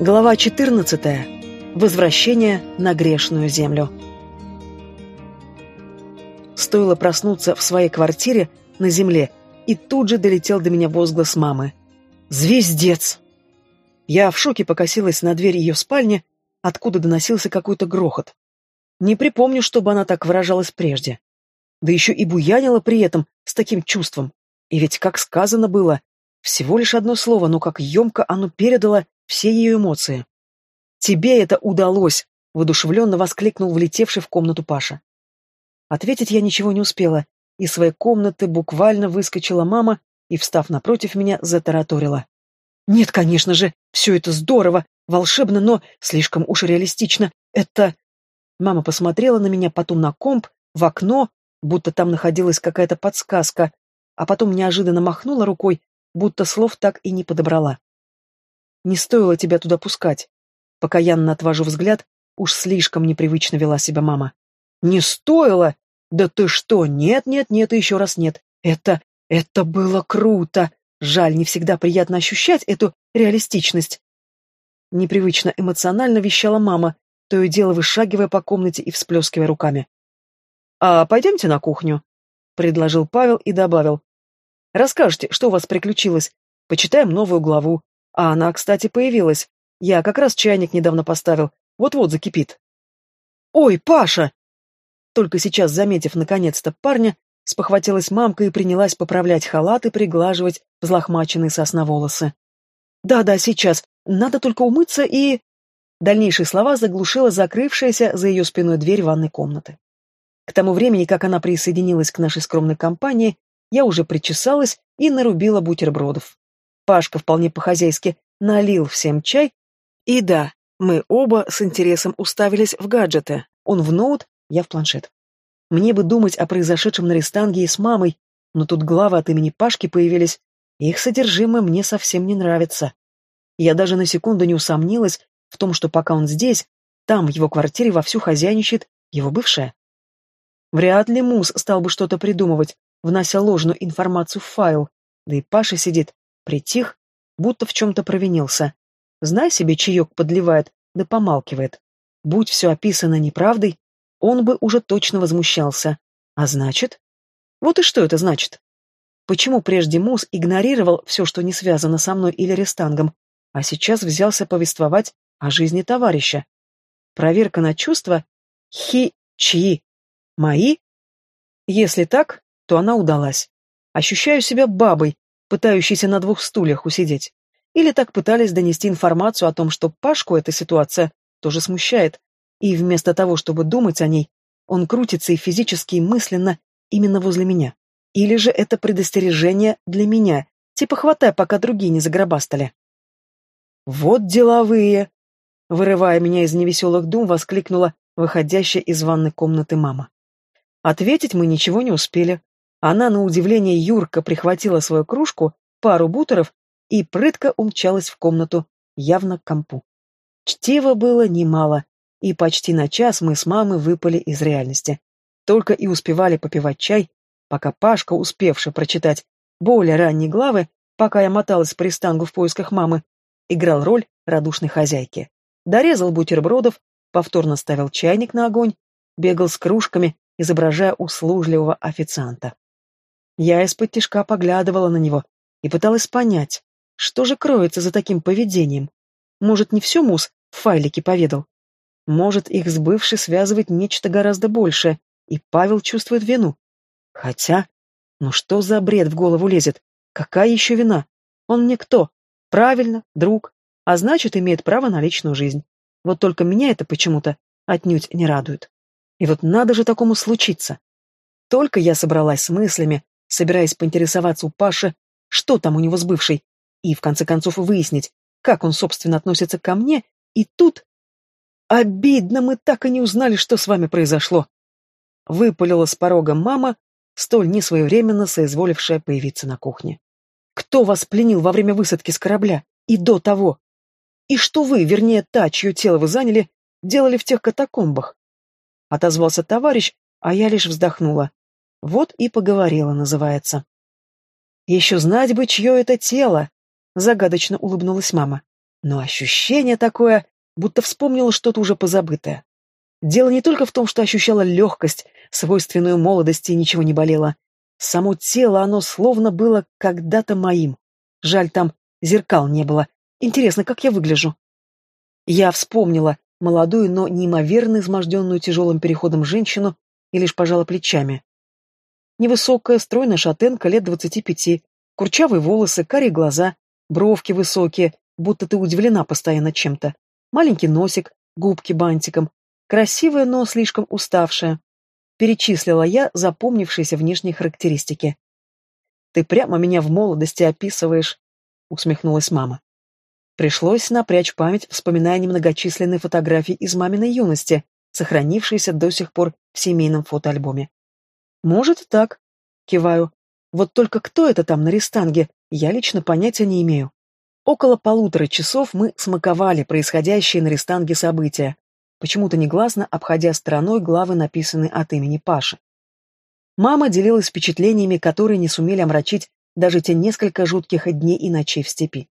Глава 14. Возвращение на грешную землю. Стоило проснуться в своей квартире на земле, и тут же долетел до меня возглас мамы. «Звездец!» Я в шоке покосилась на дверь ее спальни, откуда доносился какой-то грохот. Не припомню, чтобы она так выражалась прежде. Да еще и буянила при этом с таким чувством. И ведь, как сказано было, всего лишь одно слово, но как емко оно передало все ее эмоции. «Тебе это удалось!» — воодушевленно воскликнул влетевший в комнату Паша. Ответить я ничего не успела. Из своей комнаты буквально выскочила мама и, встав напротив меня, затараторила. «Нет, конечно же, все это здорово, волшебно, но слишком уж реалистично. Это...» Мама посмотрела на меня, потом на комп, в окно, будто там находилась какая-то подсказка, а потом неожиданно махнула рукой, будто слов так и не подобрала. Не стоило тебя туда пускать. Покаянно отвожу взгляд, уж слишком непривычно вела себя мама. Не стоило? Да ты что? Нет, нет, нет и еще раз нет. Это... это было круто. Жаль, не всегда приятно ощущать эту реалистичность. Непривычно эмоционально вещала мама, то и дело вышагивая по комнате и всплескивая руками. «А пойдемте на кухню», — предложил Павел и добавил. «Расскажите, что у вас приключилось. Почитаем новую главу. А она, кстати, появилась. Я как раз чайник недавно поставил. Вот-вот закипит. «Ой, Паша!» Только сейчас, заметив наконец-то парня, спохватилась мамка и принялась поправлять халат и приглаживать взлохмаченные сосна волосы. «Да-да, сейчас. Надо только умыться и...» Дальнейшие слова заглушила закрывшаяся за ее спиной дверь ванной комнаты. К тому времени, как она присоединилась к нашей скромной компании, я уже причесалась и нарубила бутербродов. Пашка вполне по-хозяйски налил всем чай. И да, мы оба с интересом уставились в гаджеты. Он в ноут, я в планшет. Мне бы думать о произошедшем на рестанге и с мамой, но тут главы от имени Пашки появились. Их содержимое мне совсем не нравится. Я даже на секунду не усомнилась в том, что пока он здесь, там, в его квартире, вовсю хозяйничает его бывшая. Вряд ли Мус стал бы что-то придумывать, внося ложную информацию в файл, да и Паша сидит, Притих, будто в чем-то провинился. Знай себе, чаек подливает, да помалкивает. Будь все описано неправдой, он бы уже точно возмущался. А значит? Вот и что это значит? Почему прежде Мус игнорировал все, что не связано со мной или Рестангом, а сейчас взялся повествовать о жизни товарища? Проверка на чувства? Хи, чьи? Мои? Если так, то она удалась. Ощущаю себя бабой, пытающийся на двух стульях усидеть. Или так пытались донести информацию о том, что Пашку эта ситуация тоже смущает, и вместо того, чтобы думать о ней, он крутится и физически, и мысленно именно возле меня. Или же это предостережение для меня, типа хватай, пока другие не загробастали. «Вот деловые!» Вырывая меня из невеселых дум, воскликнула выходящая из ванной комнаты мама. Ответить мы ничего не успели. Она, на удивление Юрка, прихватила свою кружку, пару бутеров и прытко умчалась в комнату, явно к компу. Чтива было немало, и почти на час мы с мамой выпали из реальности. Только и успевали попивать чай, пока Пашка, успевший прочитать более ранние главы, пока я моталась по рестангу в поисках мамы, играл роль радушной хозяйки. Дорезал бутербродов, повторно ставил чайник на огонь, бегал с кружками, изображая услужливого официанта. Я из-под тишка поглядывала на него и пыталась понять, что же кроется за таким поведением. Может, не все Мус в файлике поведал? Может, их с бывшей связывает нечто гораздо большее, и Павел чувствует вину? Хотя, ну что за бред в голову лезет? Какая еще вина? Он мне кто? Правильно, друг, а значит, имеет право на личную жизнь. Вот только меня это почему-то отнюдь не радует. И вот надо же такому случиться. Только я собралась с мыслями, собираясь поинтересоваться у Паши, что там у него с бывшей, и в конце концов выяснить, как он, собственно, относится ко мне, и тут... Обидно, мы так и не узнали, что с вами произошло. Выпалила с порога мама, столь несвоевременно соизволившая появиться на кухне. Кто вас пленил во время высадки с корабля? И до того? И что вы, вернее, та, чье тело вы заняли, делали в тех катакомбах? Отозвался товарищ, а я лишь вздохнула. Вот и поговорила, называется. Еще знать бы, чье это тело, загадочно улыбнулась мама. Но ощущение такое, будто вспомнила что-то уже позабытое. Дело не только в том, что ощущала легкость, свойственную молодости, и ничего не болело. Само тело, оно словно было когда-то моим. Жаль, там зеркал не было. Интересно, как я выгляжу? Я вспомнила молодую, но неимоверно изможденную тяжелым переходом женщину и лишь пожала плечами. Невысокая, стройная шатенка лет двадцати пяти, курчавые волосы, карие глаза, бровки высокие, будто ты удивлена постоянно чем-то, маленький носик, губки бантиком, красивая, но слишком уставшая. Перечислила я запомнившиеся внешние характеристики. «Ты прямо меня в молодости описываешь», — усмехнулась мама. Пришлось напрячь память, вспоминая немногочисленные фотографии из маминой юности, сохранившиеся до сих пор в семейном фотоальбоме. «Может, и так», — киваю. «Вот только кто это там на рестанге, я лично понятия не имею». Около полутора часов мы смаковали происходящие на рестанге события, почему-то негласно обходя стороной главы, написанные от имени Паши. Мама делилась впечатлениями, которые не сумели омрачить даже те несколько жутких дней и ночей в степи.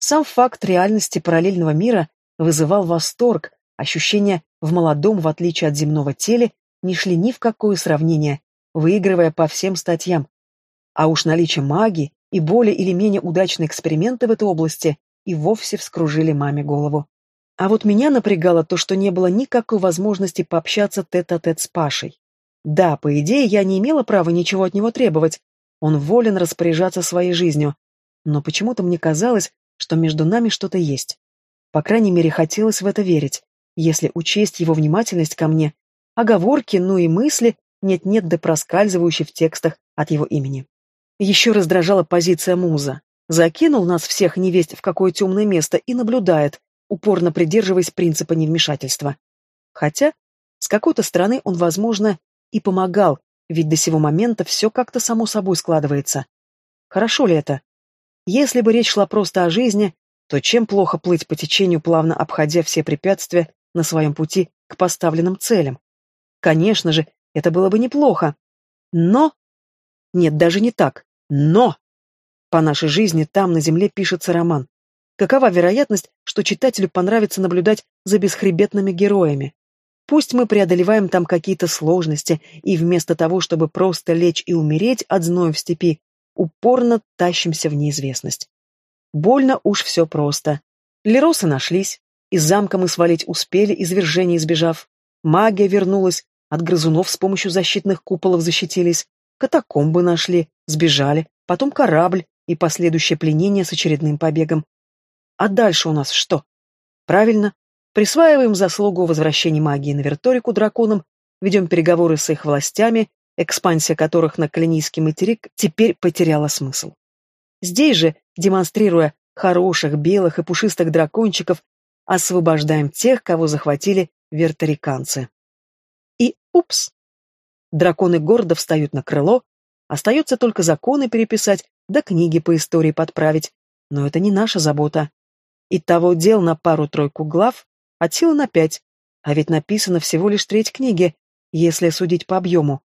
Сам факт реальности параллельного мира вызывал восторг, ощущения в молодом, в отличие от земного теле, не шли ни в какое сравнение, выигрывая по всем статьям. А уж наличие магии и более или менее удачные эксперименты в этой области и вовсе вскружили маме голову. А вот меня напрягало то, что не было никакой возможности пообщаться тет-а-тет -тет с Пашей. Да, по идее, я не имела права ничего от него требовать. Он волен распоряжаться своей жизнью. Но почему-то мне казалось, что между нами что-то есть. По крайней мере, хотелось в это верить, если учесть его внимательность ко мне, оговорки, ну и мысли, нет-нет да проскальзывающие в текстах от его имени. Еще раздражала позиция муза. Закинул нас всех невесть в какое темное место и наблюдает, упорно придерживаясь принципа невмешательства. Хотя, с какой-то стороны он, возможно, и помогал, ведь до сего момента все как-то само собой складывается. Хорошо ли это? Если бы речь шла просто о жизни, то чем плохо плыть по течению, плавно обходя все препятствия на своем пути к поставленным целям? Конечно же, это было бы неплохо. Но... Нет, даже не так. Но! По нашей жизни там, на земле, пишется роман. Какова вероятность, что читателю понравится наблюдать за бесхребетными героями? Пусть мы преодолеваем там какие-то сложности, и вместо того, чтобы просто лечь и умереть от зноя в степи, упорно тащимся в неизвестность. Больно уж все просто. Леросы нашлись, из замка мы свалить успели, извержения избежав. Магия вернулась, от грызунов с помощью защитных куполов защитились, катакомбы нашли, сбежали, потом корабль и последующее пленение с очередным побегом. А дальше у нас что? Правильно, присваиваем заслугу возвращения магии на Верторику драконам, ведем переговоры с их властями экспансия которых на Калинийский материк теперь потеряла смысл. Здесь же, демонстрируя хороших, белых и пушистых дракончиков, освобождаем тех, кого захватили верториканцы. И упс! Драконы гордо встают на крыло, остается только законы переписать, да книги по истории подправить, но это не наша забота. Итого дел на пару-тройку глав, от силы на пять, а ведь написано всего лишь треть книги, если судить по объему.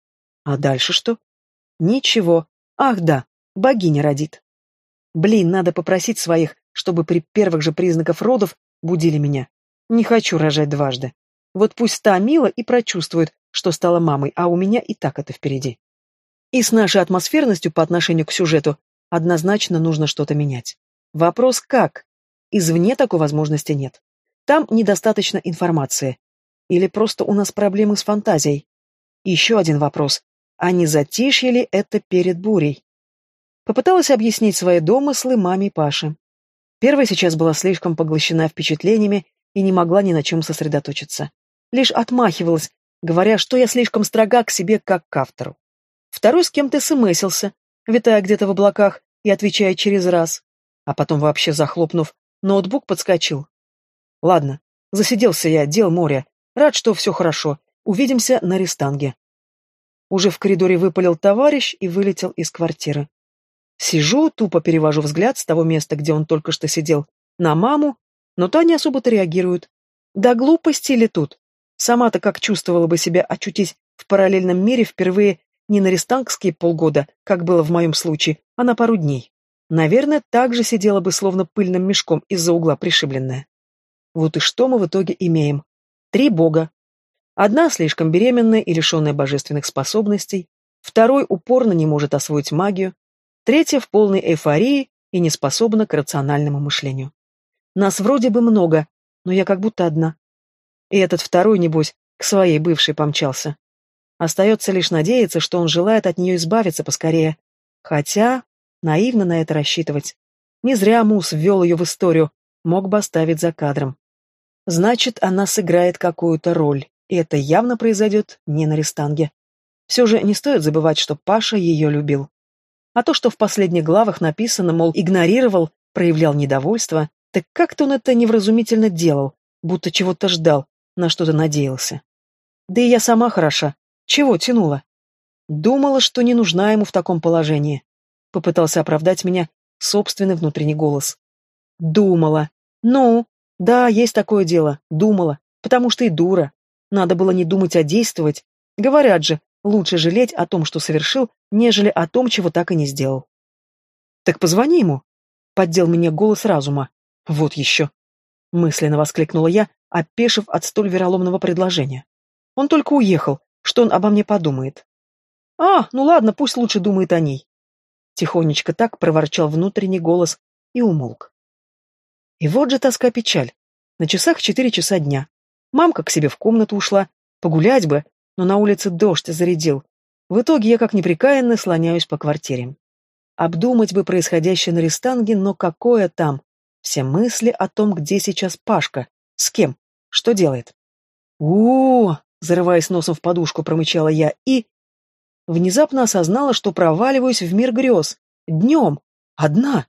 А дальше что? Ничего. Ах да, богиня родит. Блин, надо попросить своих, чтобы при первых же признаках родов будили меня. Не хочу рожать дважды. Вот пусть та мила и прочувствует, что стала мамой, а у меня и так это впереди. И с нашей атмосферностью по отношению к сюжету однозначно нужно что-то менять. Вопрос как? Извне такой возможности нет. Там недостаточно информации. Или просто у нас проблемы с фантазией. еще один вопрос а не затишье ли это перед бурей. Попыталась объяснить свои домыслы маме Паше. Первая сейчас была слишком поглощена впечатлениями и не могла ни на чем сосредоточиться. Лишь отмахивалась, говоря, что я слишком строга к себе как к автору. Второй с кем-то смысился, витая где-то в облаках и отвечая через раз. А потом вообще захлопнув, ноутбук подскочил. Ладно, засиделся я, дел море. Рад, что все хорошо. Увидимся на рестанге. Уже в коридоре выпалил товарищ и вылетел из квартиры. Сижу, тупо перевожу взгляд с того места, где он только что сидел, на маму, но та не особо-то реагирует. Да глупости ли тут? Сама-то как чувствовала бы себя очутить в параллельном мире впервые не на рестангские полгода, как было в моем случае, а на пару дней. наверное, так же сидела бы словно пыльным мешком из-за угла пришибленная. Вот и что мы в итоге имеем. Три бога. Одна слишком беременная и лишенная божественных способностей, второй упорно не может освоить магию, третья в полной эйфории и не способна к рациональному мышлению. Нас вроде бы много, но я как будто одна. И этот второй, небось, к своей бывшей помчался. Остается лишь надеяться, что он желает от нее избавиться поскорее. Хотя наивно на это рассчитывать. Не зря Мус ввел ее в историю, мог бы оставить за кадром. Значит, она сыграет какую-то роль, и это явно произойдет не на рестанге. Все же не стоит забывать, что Паша ее любил. А то, что в последних главах написано, мол, игнорировал, проявлял недовольство, так как-то он это невразумительно делал, будто чего-то ждал, на что-то надеялся. Да и я сама хороша. Чего тянула? Думала, что не нужна ему в таком положении. Попытался оправдать меня собственный внутренний голос. Думала. Ну, да, есть такое дело. Думала. Потому что и дура. Надо было не думать, а действовать. Говорят же, лучше жалеть о том, что совершил, нежели о том, чего так и не сделал. Так позвони ему. Поддел меня голос разума. Вот еще. Мысленно воскликнула я, опешив от столь вероломного предложения. Он только уехал. Что он обо мне подумает? А, ну ладно, пусть лучше думает о ней. Тихонечко так проворчал внутренний голос и умолк. И вот же тоска-печаль. На часах четыре часа дня. Мамка к себе в комнату ушла. Погулять бы, но на улице дождь зарядил. В итоге я как неприкаянно слоняюсь по квартире. Обдумать бы происходящее на рестанге, но какое там? Все мысли о том, где сейчас Пашка, с кем, что делает. у, зарываясь носом в подушку, промычала я и... Внезапно осознала, что проваливаюсь в мир грез. Днем. Одна.